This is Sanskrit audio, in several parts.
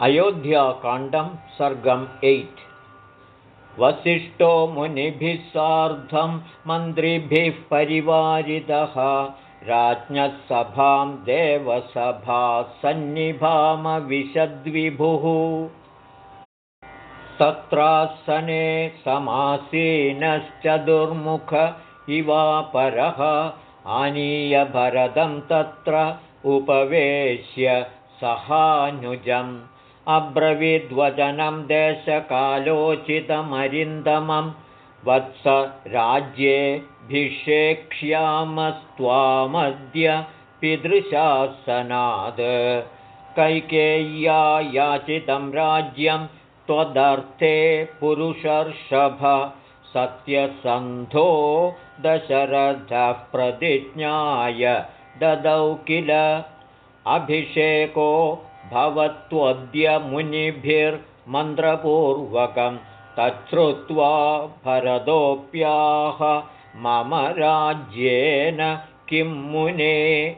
अयोध्याकाण्डं सर्गम् एय्ट् वसिष्ठो मुनिभिः सार्धं मन्त्रिभिः परिवारितः। राज्ञः सभां देवसभा सन्निभामविशद्विभुः। तत्रासने समासीनश्च दुर्मुख इवापरः। आनीय भरतं तत्र उपवेश्य सहानुजम् अब्रवीद्वचनं देशकालोचितमरिन्दमं वत्स राज्येभिषेक्ष्यामस्त्वामद्य पितृशासनाद्। कैकेय्या याचितं राज्यं त्वदर्थे पुरुषर्षभ सत्यसन्धो दशरथः प्रतिज्ञाय ददौ किल अभिषेको भवत्वद्य मुनिभिर्मन्त्रपूर्वकं तच्छ्रुत्वा भरदोऽप्याह मम राज्येन किं मुने?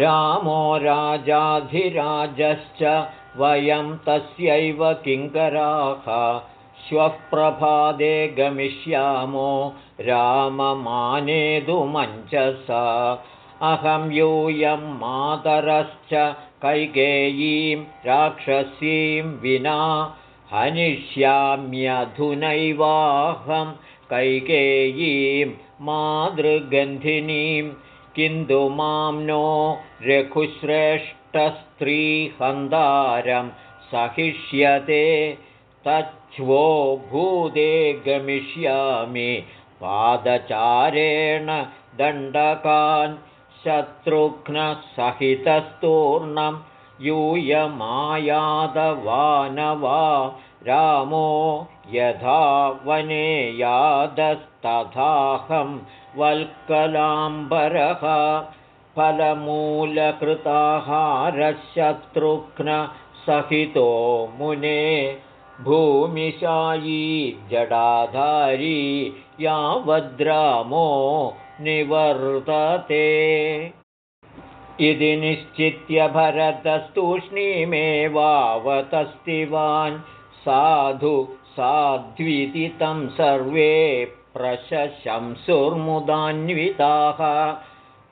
रामो राजाधिराजश्च वयं तस्यैव किङ्कराः। श्वः प्रभादे गमिष्यामो राममानेदुमञ्चसा अहं यूयं मातरश्च कैकेयीं राक्षसीं विना हनिष्याम्यधुनैवाहं कैकेयीं मातृगन्धिनीं किन्तु मां नो रघुश्रेष्ठस्त्रीहन्तारं सहिष्यते तच्छ्वो भूदे गमिष्यामि पादचारेण दण्डकान् शत्रुघ्नसहितस्तूर्णं यूयमायादवानवा रामो यथा वने यादस्तथाहं वल्कलाम्बरः फलमूलकृताहारशत्रुघ्नसहितो मुने भूमिशायी जडाधारी यावद्रामो निवर्तते इति निश्चित्य भरतस्तूष्णीमेवावतस्तिवान्। साधु साध्विदितं सर्वे प्रशशंसुर्मुदान्विताः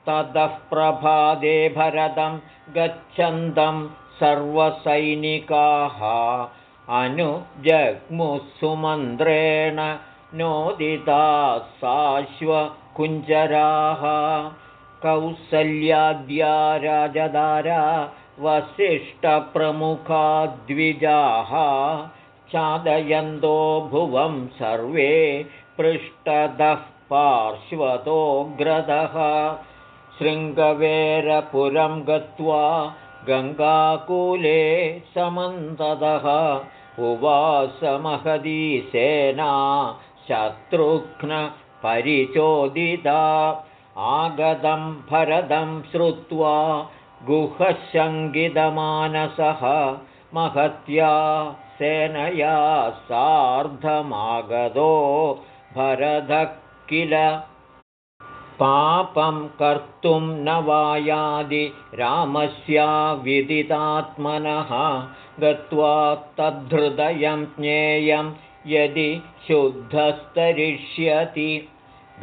ततः प्रभादे भरतं गच्छन्तं सर्वसैनिकाः। अनुजग्मुसुमन्त्रेण नोदिता साश्वकुञ्जराः कौसल्याद्या राजदारा वसिष्ठप्रमुखा द्विजाः चादयन्तो भुवं सर्वे पृष्ठतः पार्श्वतोऽग्रदः शृङ्गवेरपुरं गत्वा गङ्गाकूले समन्ततः। उवासमहदीसेना शत्रुघ्नपरिचोदिता आगतं भरदं श्रुत्वा गुहशङ्गितमानसः महत्या सेनया सार्धमागतो भरदः किल पापं कर्तुं न वायादि रामस्या विदितात्मनः गत्वा तद्धृदयं ज्ञेयं यदि शुद्धस्तरिष्यति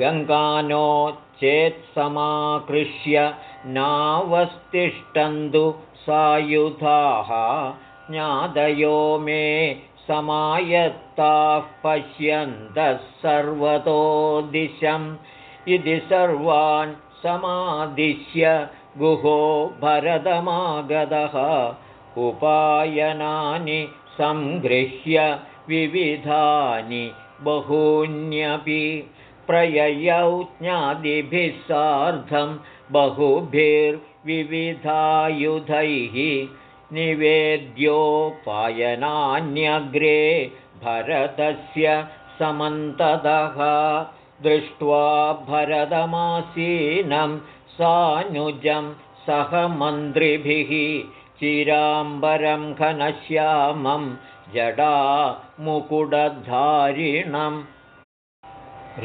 गङ्गानो चेत्समाकृष्य नावस्तिष्ठन्तु सायुधाः ज्ञादयो मे समायत्ताः पश्यन्तः सर्वतो दिशम्। इति सर्वान् समादिश्य गुहो भरतमागतः उपायनानि सङ्गृह्य विविधानि बहून्यपि प्रययौ ज्ञादिभिः सार्धं बहुभिर्विविधायुधैः निवेद्योपायनान्यग्रे भरतस्य समन्ततः दृष्ट्वा भरतमासीनं सानुजं सह मन्त्रिभिः चिराम्बरं घनश्यामं जडा मुकुटधारिणम्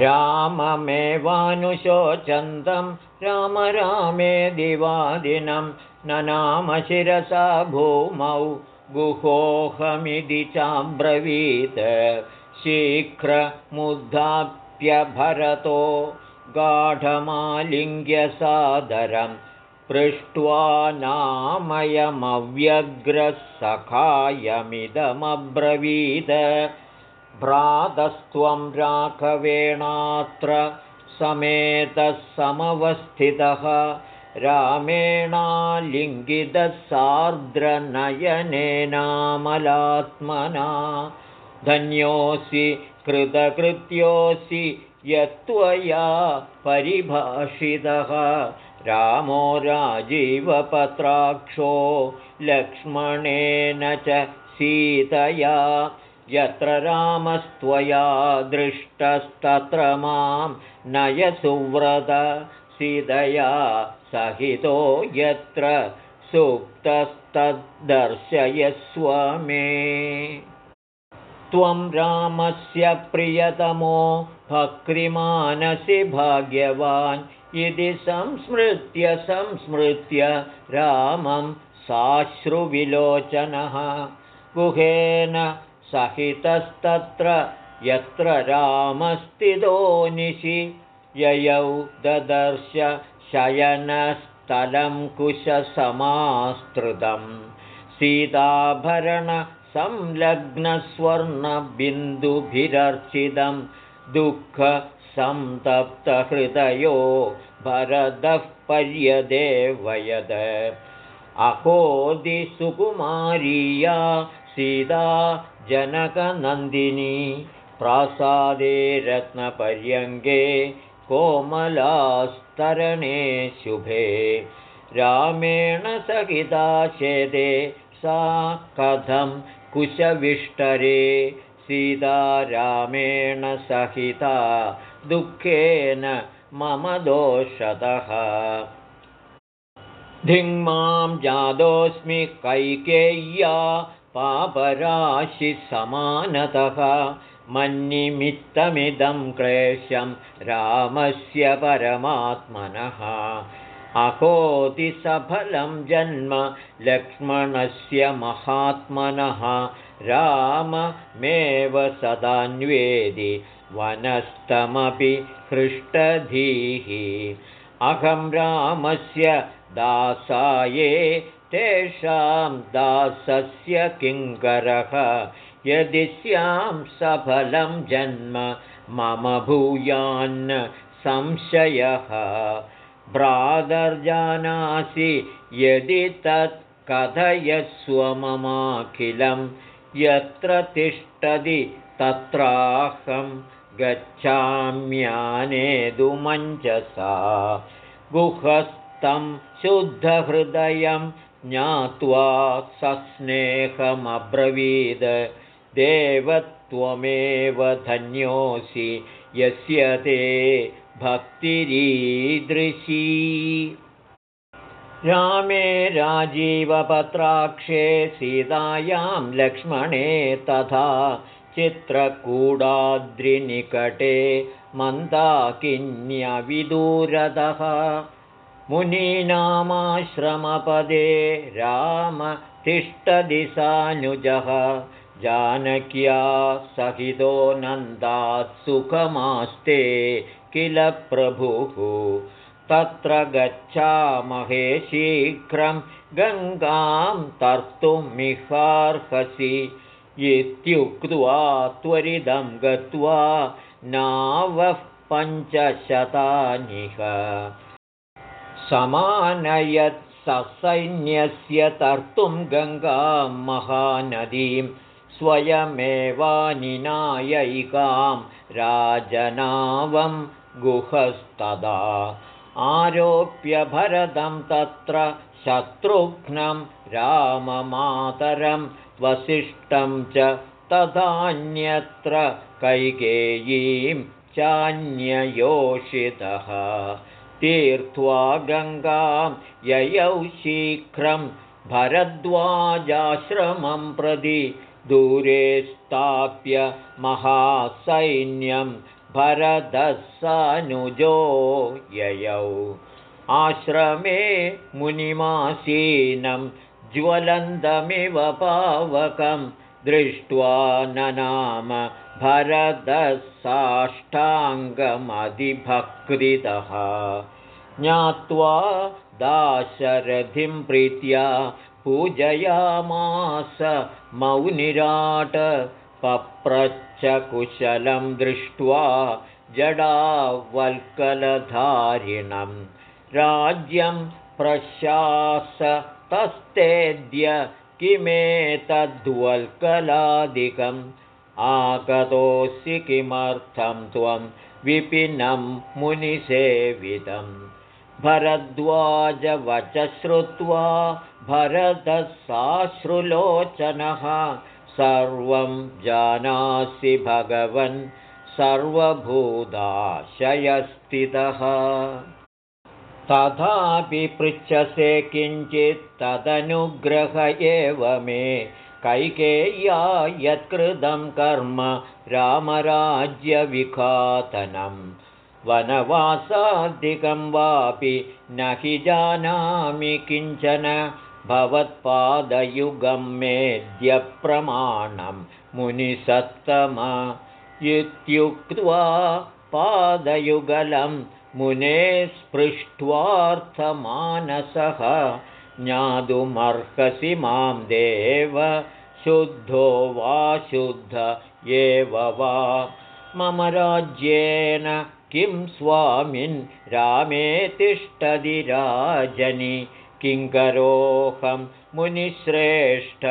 राममेवानुशोचन्तं राम रामे दिवादिनं न नाम शिरसा भूमौ गुहोऽहमिति चाब्रवीत् शीघ्रमुद्धाप्यभरतो गाढमालिङ्ग्यसादरं पृष्ट्वा नामयमव्यग्रसखायमिदमब्रवीद। भ्रातस्त्वं राघवेणात्र समेतः समवस्थितः रामेणालिङ्गितसार्द्रनयनेनामलात्मना। धन्योऽसि कृतकृत्योऽसि यत्त्वया परिभाषितः रामो राजीवपत्राक्षो लक्ष्मणेन च सीतया यत्र रामस्त्वया दृष्टस्तत्र मां नयसुव्रत सीतया सहितो यत्र सुप्तस्तद्दर्शयस्व मे त्वं रामस्य प्रियतमो भक्तिमानसि भाग्यवान्। इति संस्मृत्य संस्मृत्य रामं साश्रुविलोचनः गुहेन सहितस्तत्र यत्र रामस्थितो निशि। ययौ ददर्श शयनस्थलं कुशसमास्तृतं सीताभरणसंलग्नस्वर्णबिन्दुभिरर्चितं दुःखसन्तप्तहृदयो भरदः पर्यदेवयद अहोदिसुकुमारीया सीता जनकनन्दिनी प्रासादे रत्नपर्यङ्गे कोमलास्तरणे शुभे। रामेण सहिता चेदे सा कथं कुशविष्टरे सीता रामेण सहिता दुःखेन मम दोषतः। धिङ्मां जातोऽस्मि कैकेय्या पापराशिसमानतः। मन्निमित्तमिदं क्लेशं रामस्य परमात्मनः अहोतिसफलं जन्म लक्ष्मणस्य महात्मनः। राममेव सदान्वेदि वनस्तमपि हृष्टधीः अहं रामस्य दासाये तेषां दासस्य किङ्करः। यदि स्यां सफलं जन्म मम भूयान्न संशयः भ्रातर्जानासि यदि तत् कथयस्व ममाखिलं यत्र तिष्ठति तत्राहं गच्छाम्यानेदुमञ्चसा गुहस्तं शुद्धहृदयं ज्ञात्वा सस्नेहमब्रवीद देवत्वमेव धन्योऽसि यस्य ते भक्तिरीदृशी। रामे राजीवपत्राक्षे सीतायां लक्ष्मणे तथा चित्रकूडाद्रिनिकटे मन्दाकिन्यविदूरतः मुनीनामाश्रमपदे राम तिष्ठदिशानुजः। जानक्या सहितो नन्दात् सुखमास्ते किल प्रभुः तत्र गच्छामहे शीघ्रं गङ्गां तर्तुमिहार्हसि इत्युक्त्वा त्वरिदं गत्वा नावः पञ्चशतानिह। समानयत् ससैन्यस्य तर्तुं गङ्गां महानदीं स्वयमेवानिनायैकां राजनावं गुहस्तदा। आरोप्य भरतं तत्र शत्रुघ्नं राममातरं वसिष्ठं च तथान्यत्र कैकेयीं चान्ययोषितः। तीर्त्वा गङ्गां ययौ शीघ्रं भरद्वाजाश्रमं प्रति दूरे स्थाप्य महासैन्यं भरदस्सनुजो ययौ। आश्रमे मुनिमासीनं ज्वलन्तमिव पावकं दृष्ट्वा ननाम भरदसाष्टाङ्गमधिभक्तितः ज्ञात्वा दाशरथिं प्रीत्या पूजयामास मौनिराट पप्रच्च कुशलं दृष्ट्वा जडावल्कलधारिणं। राज्यं प्रशासतस्तेद्य किमेतद्वल्कलादिकम् आगतोऽसि किमर्थं त्वं विपिनं मुनिसेवितं। भरद्वाजवच श्रुत्वा भरतसाश्रुलोचनः सर्वं जानासि भगवन् सर्वभूताशयस्थितः। तथापि पृच्छसे किञ्चित् तदनुग्रह एव मे कैकेय्या यत्कृतं कर्म रामराज्यविघातनं वनवासादिकं वापि न हि जानामि किञ्चन भवत्पादयुगं मेद्यप्रमाणं मुनिसत्तम इत्युक्त्वा पादयुगलं मुने स्पृष्ट्वार्थमानसः ज्ञातुमर्हसि मां देव शुद्धो वा शुद्ध एव वा। मम राज्येन किं स्वामिन् रामे तिष्ठति राजनि किङ्करोऽहं मुनिश्रेष्ठ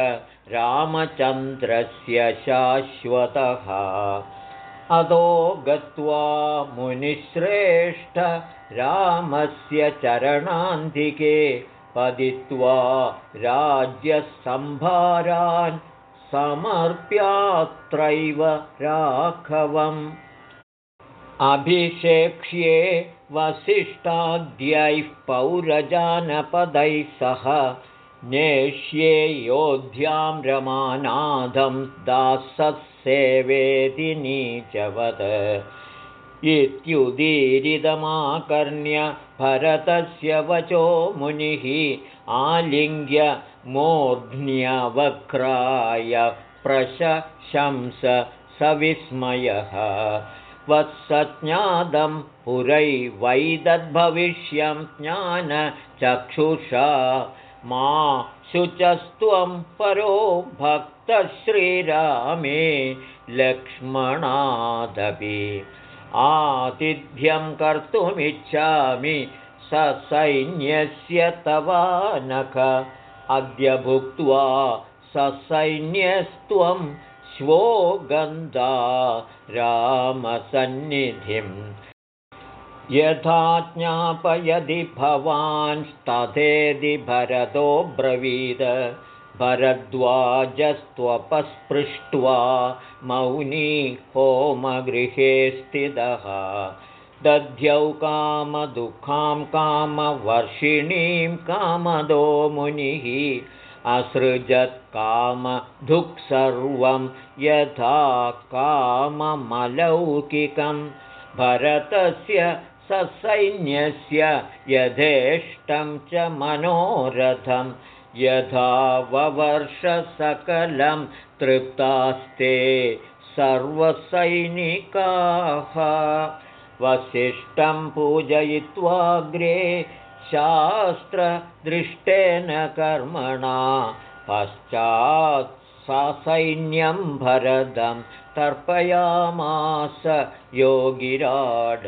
रामचन्द्रस्य शाश्वतः। अधो गत्वा मुनिश्रेष्ठ रामस्य चरणान्तिके पदित्वा राज्यसम्भारान् समर्प्यात्रैव राघवम् अभिषेक्ष्ये वसिष्ठाद्यैः पौरजानपदैः सह नेष्ये योध्यां रमानाथं दाससेवेति नीचवत् इत्युदीरिदमाकर्ण्य भरतस्य वचो मुनिः आलिङ्ग्य मूर्ध्न्यवक्राय प्रशंस सविस्मयः वत्सज्ञातं पुरैवैदद्भविष्यं ज्ञानचक्षुषा मा शुचस्त्वं परो भक्तश्रीरामे लक्ष्मणादपि आतिथ्यं कर्तुमिच्छामि ससैन्यस्य तवानख अद्य भुक्त्वा ससैन्यस्त्वं श्वो गन्धा रामसन्निधिम् यथा ज्ञापयदि भवांस्तथेदि भरतो ब्रवीद। भरद्वाजस्त्वपस्पृष्ट्वा मौनी होमगृहे स्थितः। दध्यौ कामदुःखां कामवर्षिणीं कामदो मुनिः असृजत्कामधुक् सर्वं यथा काममलौकिकं। भरतस्य ससैन्यस्य यथेष्टं च मनोरथम् यथा ववर्षसकलं तृप्तास्ते सर्वसैनिकाः। वसिष्ठं पूजयित्वाग्रे शास्त्रदृष्टेन कर्मणा पश्चात् ससैन्यं भरदं तर्पयामास योगिराड।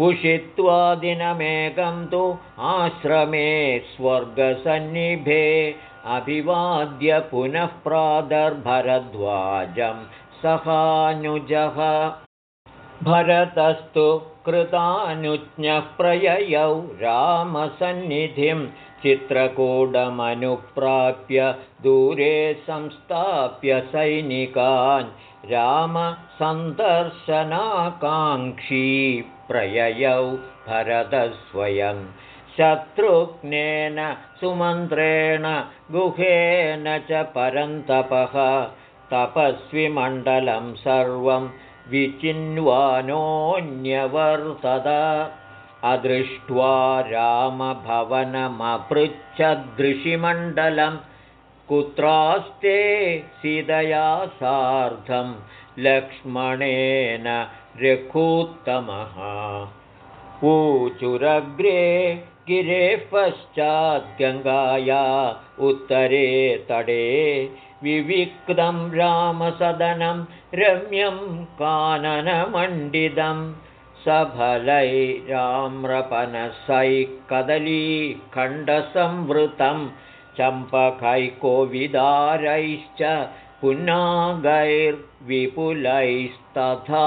उषित्वा दिनमेकं तु आश्रमे स्वर्गसन्निभे अभिवाद्य पुनः प्रादर्भरद्वाजं सहानुजः। भरतस्तु कृतानुज्ञः प्रययौ रामसन्निधिं चित्रकूटमनुप्राप्य दूरे संस्थाप्य सैनिकान् रामसन्दर्शनाकाङ्क्षी प्रययौ भरतस्वयं। शत्रुघ्नेन सुमन्त्रेण गुहेन च परन्तपः तपस्विमण्डलं सर्वं विचिन्वानोऽन्यवर्तत। अदृष्ट्वा रामभवनमपृच्छदृशिमण्डलं कुत्रास्ते सीतया सार्धं लक्ष्मणेन रघूत्तमः। ऊचुरग्रे गिरेः पश्चाद्गङ्गाया उत्तरे तडे विविक्तं रामसदनं रम्यं काननमण्डितं सफलैराम्रपनसैः कदलीखण्डसंवृतं चम्पकैकोविदारैश्च पुनागैर्विपुलैस्तथा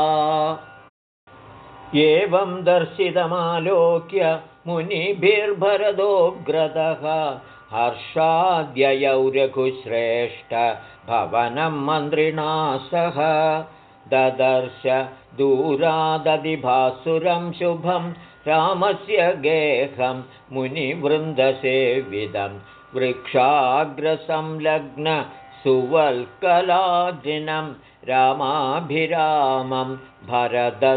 एवं दर्शितमालोक्य मुनिभिर्भरदोग्रतः हर्षाद्ययौ रघुश्रेष्ठ भवनं मन्त्रिणा सह ददर्श दूरादधिभासुरं शुभं रामस्य गेहं मुनिवृन्दसेविदं वृक्षाग्रसंलग्न सुवल्कलाजिनं रामाभिरामं भरदसहानुजः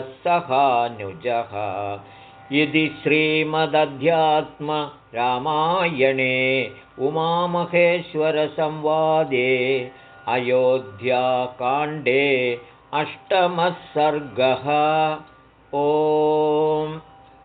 इति श्रीमदध्यात्मरामायणे उमामहेश्वरसंवादे अयोध्याकाण्डे अष्टमः सर्गः। ओम्